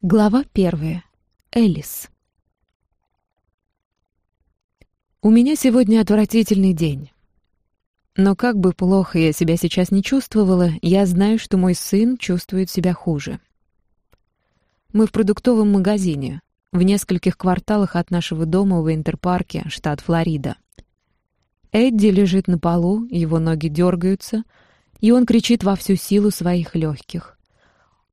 Глава первая. Элис. У меня сегодня отвратительный день. Но как бы плохо я себя сейчас не чувствовала, я знаю, что мой сын чувствует себя хуже. Мы в продуктовом магазине, в нескольких кварталах от нашего дома в Интерпарке, штат Флорида. Эдди лежит на полу, его ноги дергаются, и он кричит во всю силу своих легких.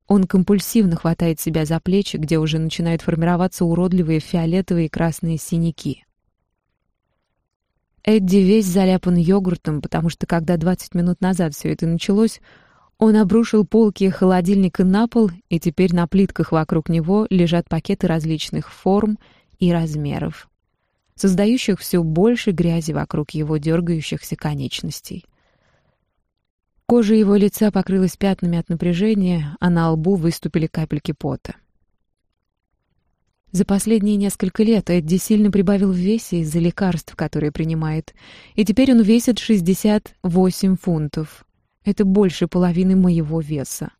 Он компульсивно хватает себя за плечи, где уже начинают формироваться уродливые фиолетовые и красные синяки. Эдди весь заляпан йогуртом, потому что когда 20 минут назад все это началось, он обрушил полки холодильника на пол, и теперь на плитках вокруг него лежат пакеты различных форм и размеров, создающих все больше грязи вокруг его дергающихся конечностей. Кожа его лица покрылась пятнами от напряжения, а на лбу выступили капельки пота. За последние несколько лет Эдди сильно прибавил в весе из-за лекарств, которые принимает, и теперь он весит 68 фунтов. Это больше половины моего веса.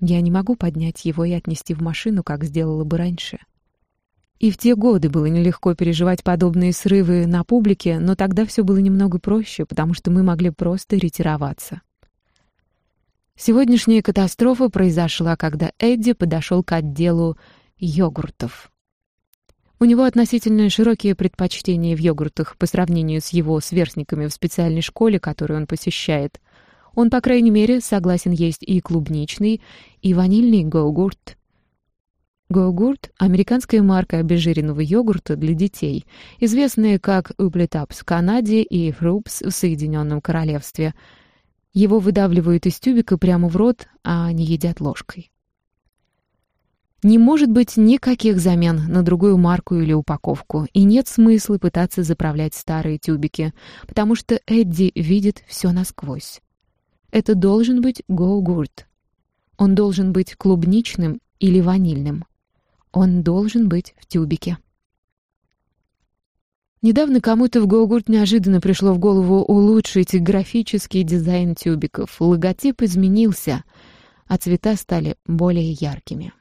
Я не могу поднять его и отнести в машину, как сделала бы раньше. И в те годы было нелегко переживать подобные срывы на публике, но тогда все было немного проще, потому что мы могли просто ретироваться. Сегодняшняя катастрофа произошла, когда Эдди подошел к отделу йогуртов. У него относительно широкие предпочтения в йогуртах по сравнению с его сверстниками в специальной школе, которую он посещает. Он, по крайней мере, согласен есть и клубничный, и ванильный гоугурт. Гоугурт — американская марка обезжиренного йогурта для детей, известная как Уплетапс в Канаде и Фрупс в Соединенном Королевстве — его выдавливают из тюбика прямо в рот, а не едят ложкой. Не может быть никаких замен на другую марку или упаковку, и нет смысла пытаться заправлять старые тюбики, потому что Эдди видит все насквозь. Это должен быть гоугурт. Он должен быть клубничным или ванильным. Он должен быть в тюбике. Недавно кому-то в Гогурт неожиданно пришло в голову улучшить графический дизайн тюбиков. Логотип изменился, а цвета стали более яркими.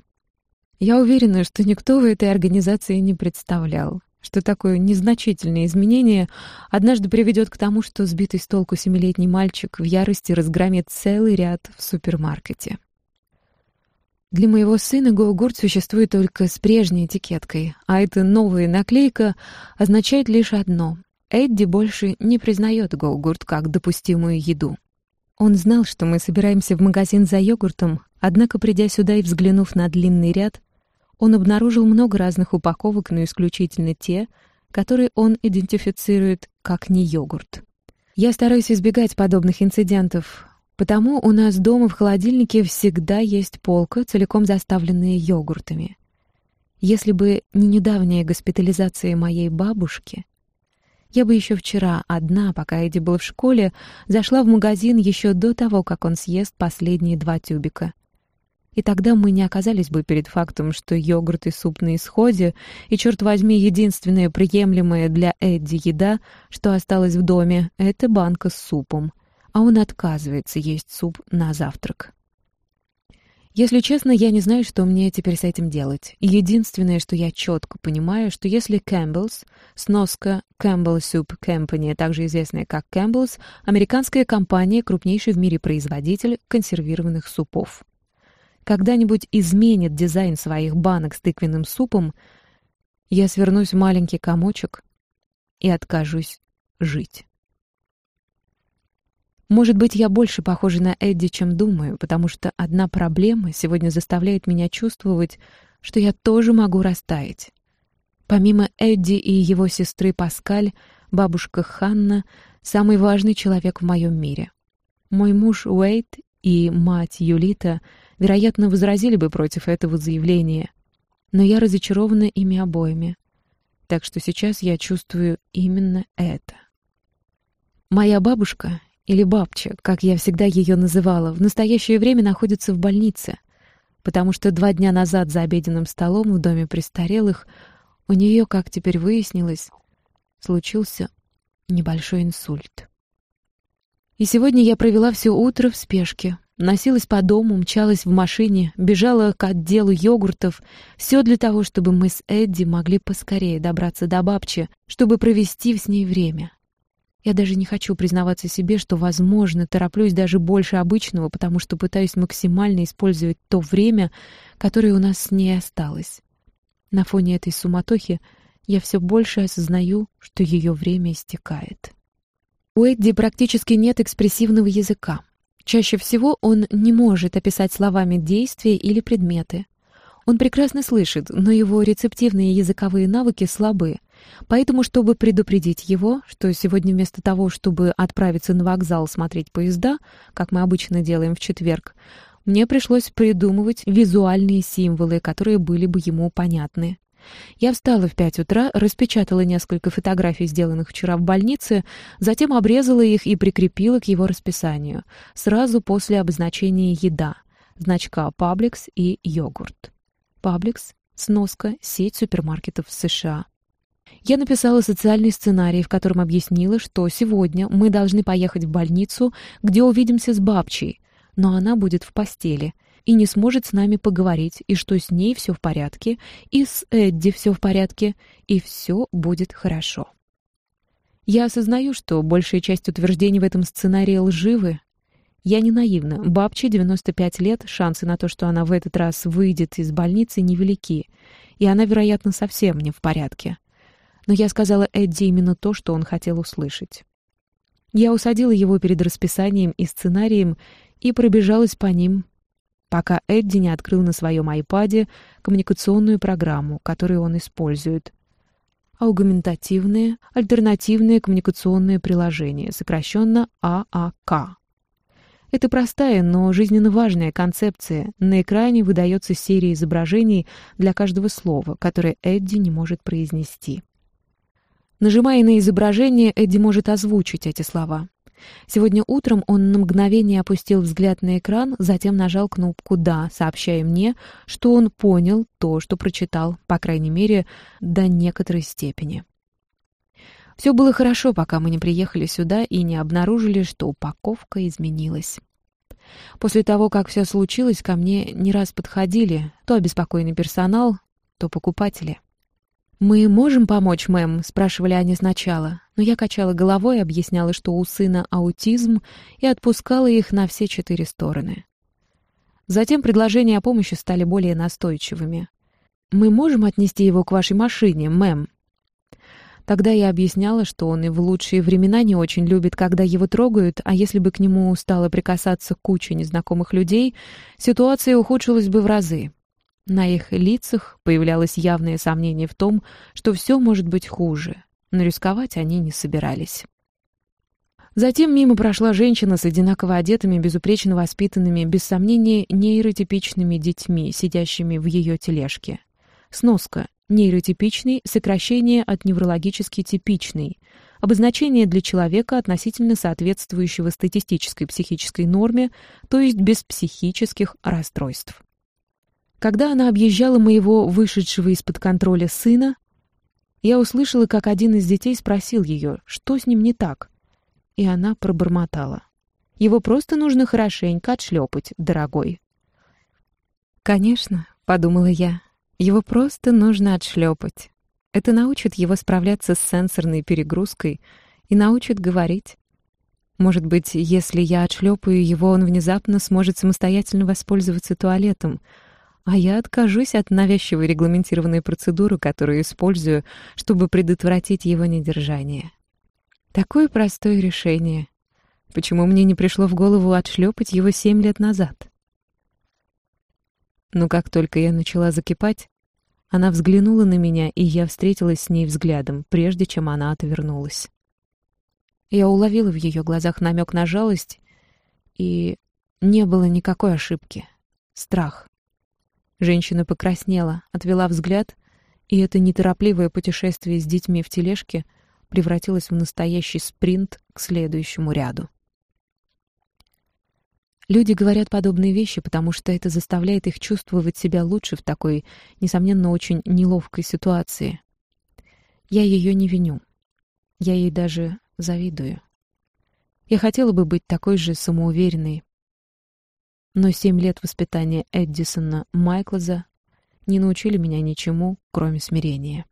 Я уверена, что никто в этой организации не представлял, что такое незначительное изменение однажды приведет к тому, что сбитый с толку семилетний мальчик в ярости разгромит целый ряд в супермаркете. Для моего сына Гоугурт существует только с прежней этикеткой, а эта новая наклейка означает лишь одно — Эдди больше не признает Гоугурт как допустимую еду. Он знал, что мы собираемся в магазин за йогуртом, однако, придя сюда и взглянув на длинный ряд, он обнаружил много разных упаковок, но исключительно те, которые он идентифицирует как не йогурт. Я стараюсь избегать подобных инцидентов, Потому у нас дома в холодильнике всегда есть полка, целиком заставленная йогуртами. Если бы не недавняя госпитализация моей бабушки, я бы еще вчера одна, пока Эдди был в школе, зашла в магазин еще до того, как он съест последние два тюбика. И тогда мы не оказались бы перед фактом, что йогурт и суп на исходе, и, черт возьми, единственная приемлемая для Эдди еда, что осталось в доме, — это банка с супом — а он отказывается есть суп на завтрак. Если честно, я не знаю, что мне теперь с этим делать. Единственное, что я четко понимаю, что если Campbell's, сноска Campbell Soup Company, также известная как Campbell's, американская компания, крупнейший в мире производитель консервированных супов. Когда-нибудь изменит дизайн своих банок с тыквенным супом, я свернусь в маленький комочек и откажусь жить. Может быть, я больше похожа на Эдди, чем думаю, потому что одна проблема сегодня заставляет меня чувствовать, что я тоже могу растаять. Помимо Эдди и его сестры Паскаль, бабушка Ханна — самый важный человек в моем мире. Мой муж Уэйт и мать Юлита, вероятно, возразили бы против этого заявления, но я разочарована ими обоими. Так что сейчас я чувствую именно это. Моя бабушка или бабча, как я всегда ее называла, в настоящее время находится в больнице, потому что два дня назад за обеденным столом в доме престарелых у нее, как теперь выяснилось, случился небольшой инсульт. И сегодня я провела все утро в спешке, Носилась по дому, мчалась в машине, бежала к отделу йогуртов. Все для того, чтобы мы с Эдди могли поскорее добраться до бабчи, чтобы провести с ней время. Я даже не хочу признаваться себе, что, возможно, тороплюсь даже больше обычного, потому что пытаюсь максимально использовать то время, которое у нас с ней осталось. На фоне этой суматохи я все больше осознаю, что ее время истекает. У Эдди практически нет экспрессивного языка. Чаще всего он не может описать словами действия или предметы. Он прекрасно слышит, но его рецептивные языковые навыки слабы. Поэтому, чтобы предупредить его, что сегодня вместо того, чтобы отправиться на вокзал смотреть поезда, как мы обычно делаем в четверг, мне пришлось придумывать визуальные символы, которые были бы ему понятны. Я встала в пять утра, распечатала несколько фотографий, сделанных вчера в больнице, затем обрезала их и прикрепила к его расписанию, сразу после обозначения «еда», значка «Пабликс» и «Йогурт». «Пабликс» — сноска, сеть супермаркетов в США. Я написала социальный сценарий, в котором объяснила, что сегодня мы должны поехать в больницу, где увидимся с бабчей, но она будет в постели — и не сможет с нами поговорить, и что с ней все в порядке, и с Эдди все в порядке, и все будет хорошо. Я осознаю, что большая часть утверждений в этом сценарии лживы. Я не наивна. Бабче 95 лет, шансы на то, что она в этот раз выйдет из больницы, невелики, и она, вероятно, совсем не в порядке. Но я сказала Эдди именно то, что он хотел услышать. Я усадила его перед расписанием и сценарием и пробежалась по ним, пока Эдди не открыл на своем айпаде коммуникационную программу, которую он использует. Аугментативное альтернативное коммуникационное приложение, сокращенно ААК. Это простая, но жизненно важная концепция. На экране выдается серия изображений для каждого слова, которое Эдди не может произнести. Нажимая на изображение, Эдди может озвучить эти слова. Сегодня утром он на мгновение опустил взгляд на экран, затем нажал кнопку «Да», сообщая мне, что он понял то, что прочитал, по крайней мере, до некоторой степени. Все было хорошо, пока мы не приехали сюда и не обнаружили, что упаковка изменилась. После того, как все случилось, ко мне не раз подходили то обеспокоенный персонал, то покупатели. «Мы можем помочь, мэм?» — спрашивали они сначала, но я качала головой объясняла, что у сына аутизм, и отпускала их на все четыре стороны. Затем предложения о помощи стали более настойчивыми. «Мы можем отнести его к вашей машине, мэм?» Тогда я объясняла, что он и в лучшие времена не очень любит, когда его трогают, а если бы к нему стало прикасаться куча незнакомых людей, ситуация ухудшилась бы в разы. На их лицах появлялось явное сомнение в том, что все может быть хуже, но рисковать они не собирались. Затем мимо прошла женщина с одинаково одетыми, безупречно воспитанными, без сомнения, нейротипичными детьми, сидящими в ее тележке. Сноска. Нейротипичный — сокращение от неврологически типичный. Обозначение для человека, относительно соответствующего статистической психической норме, то есть без психических расстройств. Когда она объезжала моего вышедшего из-под контроля сына, я услышала, как один из детей спросил ее, что с ним не так. И она пробормотала. «Его просто нужно хорошенько отшлепать, дорогой». «Конечно», — подумала я, — «его просто нужно отшлепать. Это научит его справляться с сенсорной перегрузкой и научит говорить. Может быть, если я отшлепаю его, он внезапно сможет самостоятельно воспользоваться туалетом — а я откажусь от навязчивой регламентированной процедуры, которую использую, чтобы предотвратить его недержание. Такое простое решение. Почему мне не пришло в голову отшлепать его семь лет назад? Но как только я начала закипать, она взглянула на меня, и я встретилась с ней взглядом, прежде чем она отвернулась. Я уловила в ее глазах намек на жалость, и не было никакой ошибки. Страх. Женщина покраснела, отвела взгляд, и это неторопливое путешествие с детьми в тележке превратилось в настоящий спринт к следующему ряду. Люди говорят подобные вещи, потому что это заставляет их чувствовать себя лучше в такой, несомненно, очень неловкой ситуации. Я ее не виню. Я ей даже завидую. Я хотела бы быть такой же самоуверенной, Но семь лет воспитания Эддисона Майклза не научили меня ничему, кроме смирения.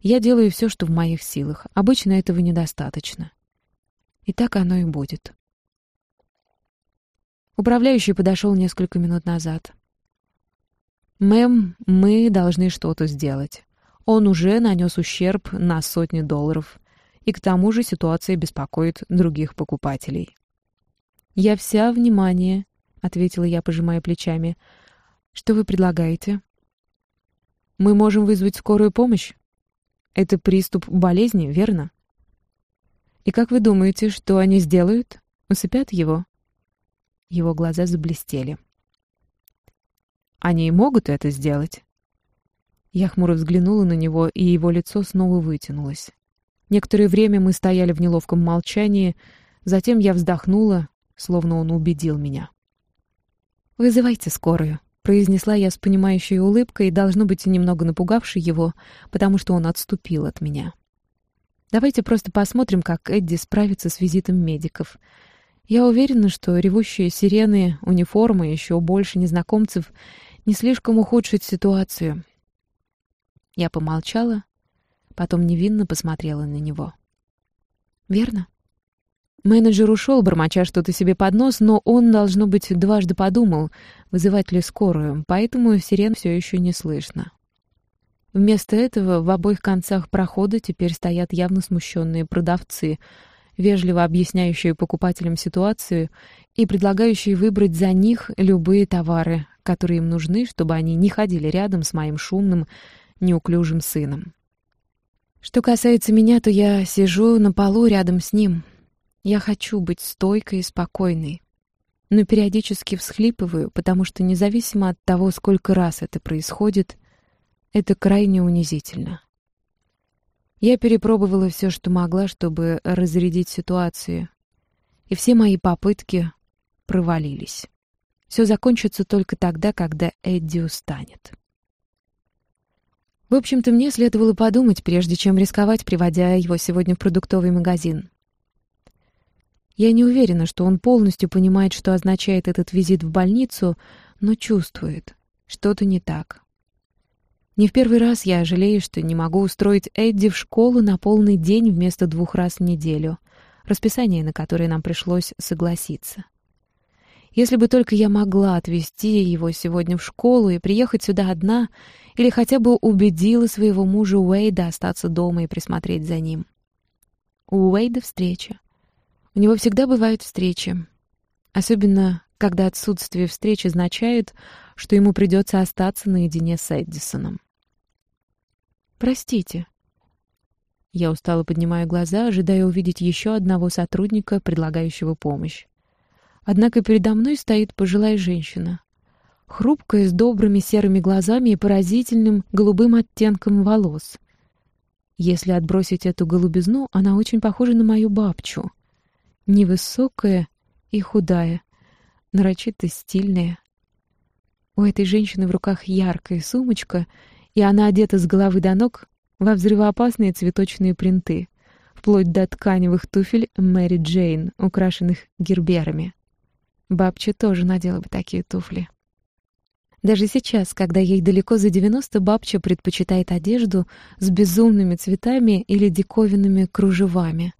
Я делаю все, что в моих силах. Обычно этого недостаточно. И так оно и будет. Управляющий подошел несколько минут назад. «Мэм, мы должны что-то сделать. Он уже нанес ущерб на сотни долларов, и к тому же ситуация беспокоит других покупателей». «Я вся внимание», — ответила я, пожимая плечами. «Что вы предлагаете?» «Мы можем вызвать скорую помощь. Это приступ болезни, верно?» «И как вы думаете, что они сделают? Усыпят его?» Его глаза заблестели. Они могут это сделать?» Я хмуро взглянула на него, и его лицо снова вытянулось. Некоторое время мы стояли в неловком молчании, затем я вздохнула, словно он убедил меня. «Вызывайте скорую», — произнесла я с понимающей улыбкой, должно быть, немного напугавшей его, потому что он отступил от меня. «Давайте просто посмотрим, как Эдди справится с визитом медиков. Я уверена, что ревущие сирены, униформы, еще больше незнакомцев не слишком ухудшить ситуацию. Я помолчала, потом невинно посмотрела на него. «Верно?» Менеджер ушел, бормоча что-то себе под нос, но он, должно быть, дважды подумал, вызывать ли скорую, поэтому сирен все еще не слышно. Вместо этого в обоих концах прохода теперь стоят явно смущенные продавцы, вежливо объясняющие покупателям ситуацию и предлагающие выбрать за них любые товары, которые им нужны, чтобы они не ходили рядом с моим шумным, неуклюжим сыном. Что касается меня, то я сижу на полу рядом с ним. Я хочу быть стойкой и спокойной, но периодически всхлипываю, потому что независимо от того, сколько раз это происходит, это крайне унизительно. Я перепробовала все, что могла, чтобы разрядить ситуацию, и все мои попытки провалились. Все закончится только тогда, когда Эдди устанет. В общем-то, мне следовало подумать, прежде чем рисковать, приводя его сегодня в продуктовый магазин. Я не уверена, что он полностью понимает, что означает этот визит в больницу, но чувствует, что-то не так. Не в первый раз я жалею, что не могу устроить Эдди в школу на полный день вместо двух раз в неделю, расписание на которое нам пришлось согласиться. Если бы только я могла отвезти его сегодня в школу и приехать сюда одна, или хотя бы убедила своего мужа Уэйда остаться дома и присмотреть за ним. У Уэйда встреча. У него всегда бывают встречи. Особенно, когда отсутствие встречи означает, что ему придется остаться наедине с Эдисоном. «Простите». Я устало поднимаю глаза, ожидая увидеть еще одного сотрудника, предлагающего помощь. Однако передо мной стоит пожилая женщина. Хрупкая, с добрыми серыми глазами и поразительным голубым оттенком волос. Если отбросить эту голубизну, она очень похожа на мою бабчу. Невысокая и худая, нарочито стильная. У этой женщины в руках яркая сумочка, и она одета с головы до ног во взрывоопасные цветочные принты, вплоть до тканевых туфель Мэри Джейн, украшенных герберами. Бабча тоже надела бы такие туфли. Даже сейчас, когда ей далеко за 90, бабча предпочитает одежду с безумными цветами или диковинными кружевами.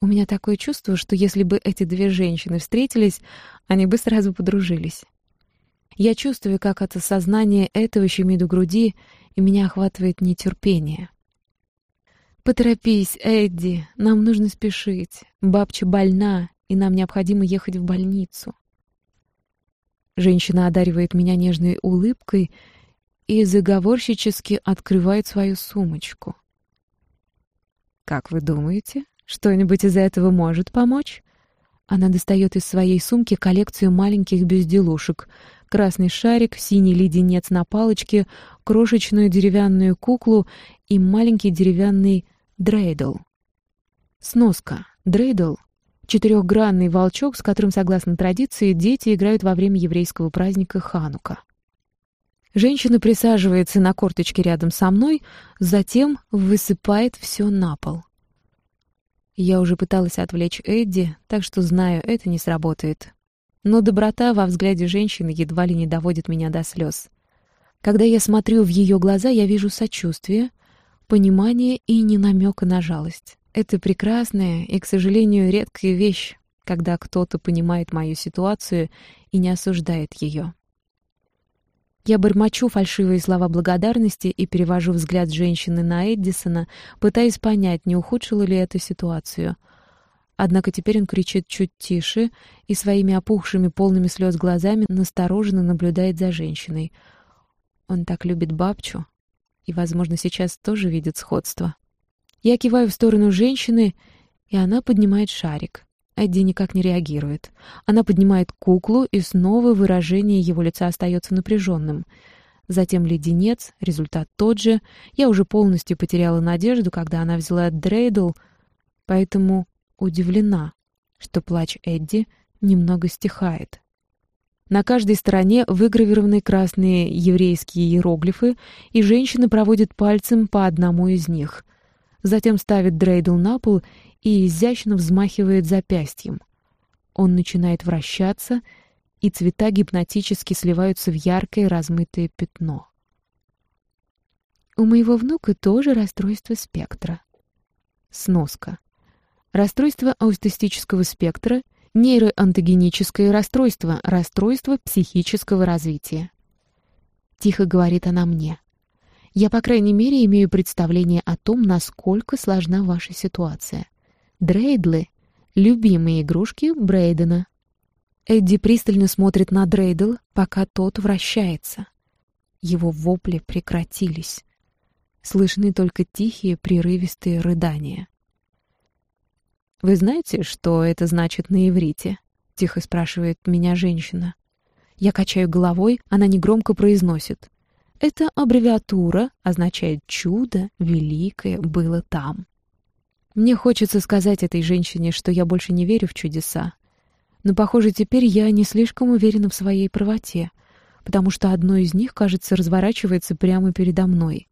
У меня такое чувство, что если бы эти две женщины встретились, они бы сразу подружились. Я чувствую, как от осознания этого щемит в груди, и меня охватывает нетерпение. «Поторопись, Эдди, нам нужно спешить. Бабча больна, и нам необходимо ехать в больницу. Женщина одаривает меня нежной улыбкой и заговорщически открывает свою сумочку. «Как вы думаете, что-нибудь из этого может помочь?» Она достает из своей сумки коллекцию маленьких безделушек. Красный шарик, синий леденец на палочке, крошечную деревянную куклу и маленький деревянный дрейдл. Сноска. Дрейдл четырехгранный волчок, с которым, согласно традиции, дети играют во время еврейского праздника Ханука. Женщина присаживается на корточке рядом со мной, затем высыпает все на пол. Я уже пыталась отвлечь Эдди, так что знаю, это не сработает. но доброта во взгляде женщины едва ли не доводит меня до слез. Когда я смотрю в ее глаза, я вижу сочувствие, понимание и не намека на жалость. Это прекрасная и, к сожалению, редкая вещь, когда кто-то понимает мою ситуацию и не осуждает ее. Я бормочу фальшивые слова благодарности и перевожу взгляд женщины на Эдисона, пытаясь понять, не ухудшила ли эту ситуацию. Однако теперь он кричит чуть тише и своими опухшими, полными слез глазами настороженно наблюдает за женщиной. Он так любит бабчу и, возможно, сейчас тоже видит сходство. Я киваю в сторону женщины, и она поднимает шарик. Эдди никак не реагирует. Она поднимает куклу, и снова выражение его лица остается напряженным. Затем леденец, результат тот же. Я уже полностью потеряла надежду, когда она взяла дрейдл, поэтому удивлена, что плач Эдди немного стихает. На каждой стороне выгравированы красные еврейские иероглифы, и женщина проводит пальцем по одному из них. Затем ставит дрейдл на пол и изящно взмахивает запястьем. Он начинает вращаться, и цвета гипнотически сливаются в яркое размытое пятно. У моего внука тоже расстройство спектра. Сноска. Расстройство аутистического спектра — нейроантогеническое расстройство, расстройство психического развития. Тихо говорит она мне. Я, по крайней мере, имею представление о том, насколько сложна ваша ситуация. Дрейдлы — любимые игрушки Брейдена. Эдди пристально смотрит на Дрейдл, пока тот вращается. Его вопли прекратились. Слышны только тихие, прерывистые рыдания. «Вы знаете, что это значит на иврите?» — тихо спрашивает меня женщина. Я качаю головой, она негромко произносит. «Эта аббревиатура означает «чудо великое было там». Мне хочется сказать этой женщине, что я больше не верю в чудеса. Но, похоже, теперь я не слишком уверена в своей правоте, потому что одно из них, кажется, разворачивается прямо передо мной.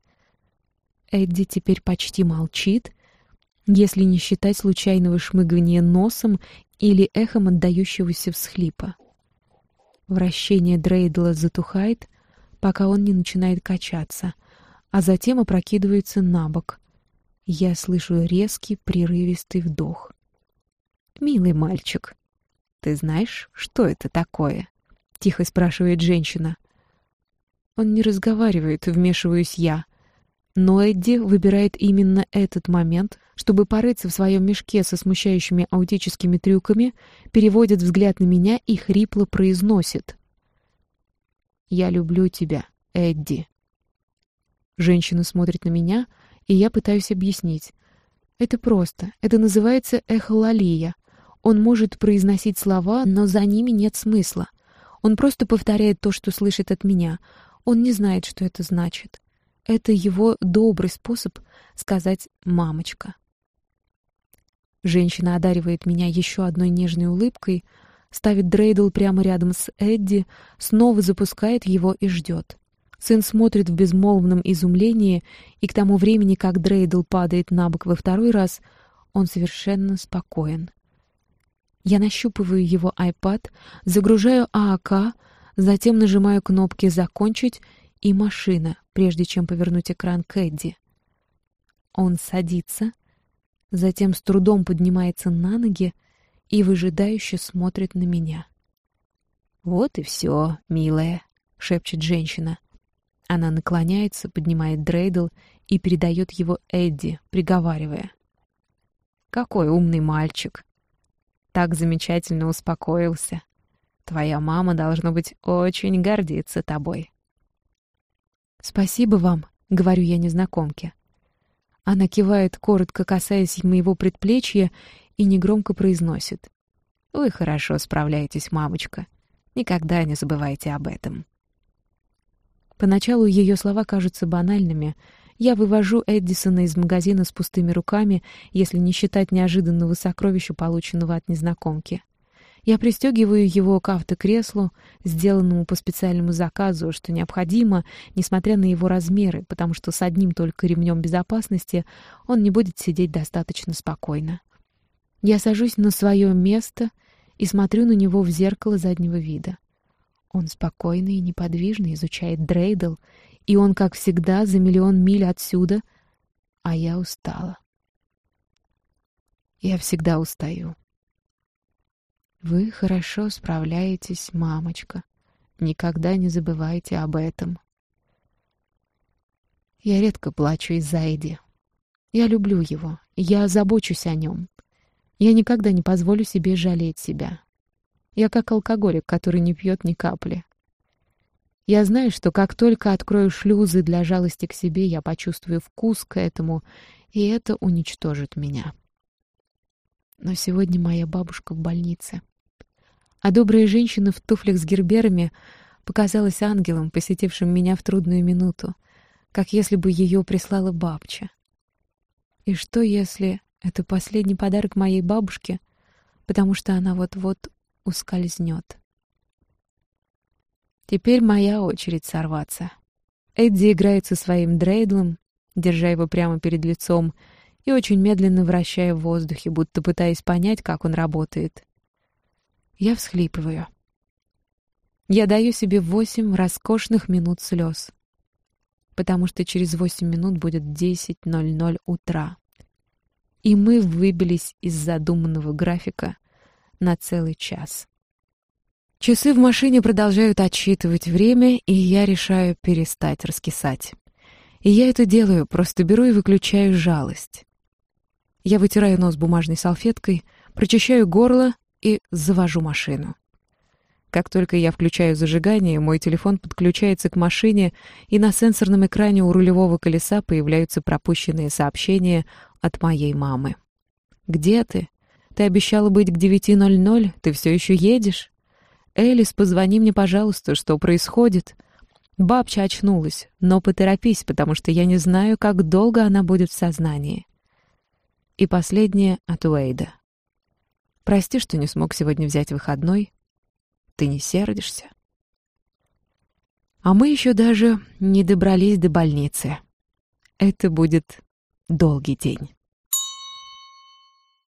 Эдди теперь почти молчит, если не считать случайного шмыгания носом или эхом отдающегося всхлипа. Вращение Дрейдла затухает, пока он не начинает качаться, а затем опрокидывается на бок, я слышу резкий, прерывистый вдох. «Милый мальчик, ты знаешь, что это такое?» — тихо спрашивает женщина. Он не разговаривает, вмешиваюсь я. Но Эдди выбирает именно этот момент, чтобы порыться в своем мешке со смущающими аутическими трюками, переводит взгляд на меня и хрипло произносит. «Я люблю тебя, Эдди». Женщина смотрит на меня, и я пытаюсь объяснить. Это просто. Это называется эхолалия. Он может произносить слова, но за ними нет смысла. Он просто повторяет то, что слышит от меня. Он не знает, что это значит. Это его добрый способ сказать «мамочка». Женщина одаривает меня еще одной нежной улыбкой, ставит дрейдл прямо рядом с Эдди, снова запускает его и ждет. Сын смотрит в безмолвном изумлении, и к тому времени, как Дрейдл падает на бок во второй раз, он совершенно спокоен. Я нащупываю его iPad, загружаю ААК, затем нажимаю кнопки «Закончить» и «Машина», прежде чем повернуть экран к Эдди. Он садится, затем с трудом поднимается на ноги и выжидающе смотрит на меня. «Вот и все, милая», — шепчет женщина. Она наклоняется, поднимает дрейдл и передает его Эдди, приговаривая. «Какой умный мальчик! Так замечательно успокоился. Твоя мама, должно быть, очень гордится тобой». «Спасибо вам», — говорю я незнакомке. Она кивает, коротко касаясь моего предплечья, и негромко произносит. «Вы хорошо справляетесь, мамочка. Никогда не забывайте об этом». Поначалу ее слова кажутся банальными. Я вывожу Эдисона из магазина с пустыми руками, если не считать неожиданного сокровища, полученного от незнакомки. Я пристегиваю его к автокреслу, сделанному по специальному заказу, что необходимо, несмотря на его размеры, потому что с одним только ремнем безопасности он не будет сидеть достаточно спокойно. Я сажусь на свое место и смотрю на него в зеркало заднего вида. Он спокойный и неподвижно изучает Дрейдл, и он, как всегда, за миллион миль отсюда, а я устала. Я всегда устаю. Вы хорошо справляетесь, мамочка. Никогда не забывайте об этом. Я редко плачу из-за Эдди. Я люблю его, я забочусь о нем. Я никогда не позволю себе жалеть себя. Я как алкоголик, который не пьет ни капли. Я знаю, что как только открою шлюзы для жалости к себе, я почувствую вкус к этому, и это уничтожит меня. Но сегодня моя бабушка в больнице. А добрая женщина в туфлях с герберами показалась ангелом, посетившим меня в трудную минуту, как если бы ее прислала бабча. И что если это последний подарок моей бабушке, потому что она вот-вот ускользнет? Теперь моя очередь сорваться. Эдди играет со своим дрейдлом, держа его прямо перед лицом, и очень медленно вращая в воздухе, будто пытаясь понять, как он работает. Я всхлипываю. Я даю себе восемь роскошных минут слез, потому что через восемь минут будет 10.00 утра. И мы выбились из задуманного графика на целый час. Часы в машине продолжают отсчитывать время, и я решаю перестать раскисать. И я это делаю, просто беру и выключаю жалость. Я вытираю нос бумажной салфеткой, прочищаю горло и завожу машину. Как только я включаю зажигание, мой телефон подключается к машине, и на сенсорном экране у рулевого колеса появляются пропущенные сообщения от моей мамы. «Где ты? Ты обещала быть к 9.00, ты все еще едешь? Элис, позвони мне, пожалуйста, что происходит?» Бабча очнулась, но поторопись, потому что я не знаю, как долго она будет в сознании. И последнее от Уэйда. Прости, что не смог сегодня взять выходной. Ты не сердишься? А мы еще даже не добрались до больницы. Это будет долгий день.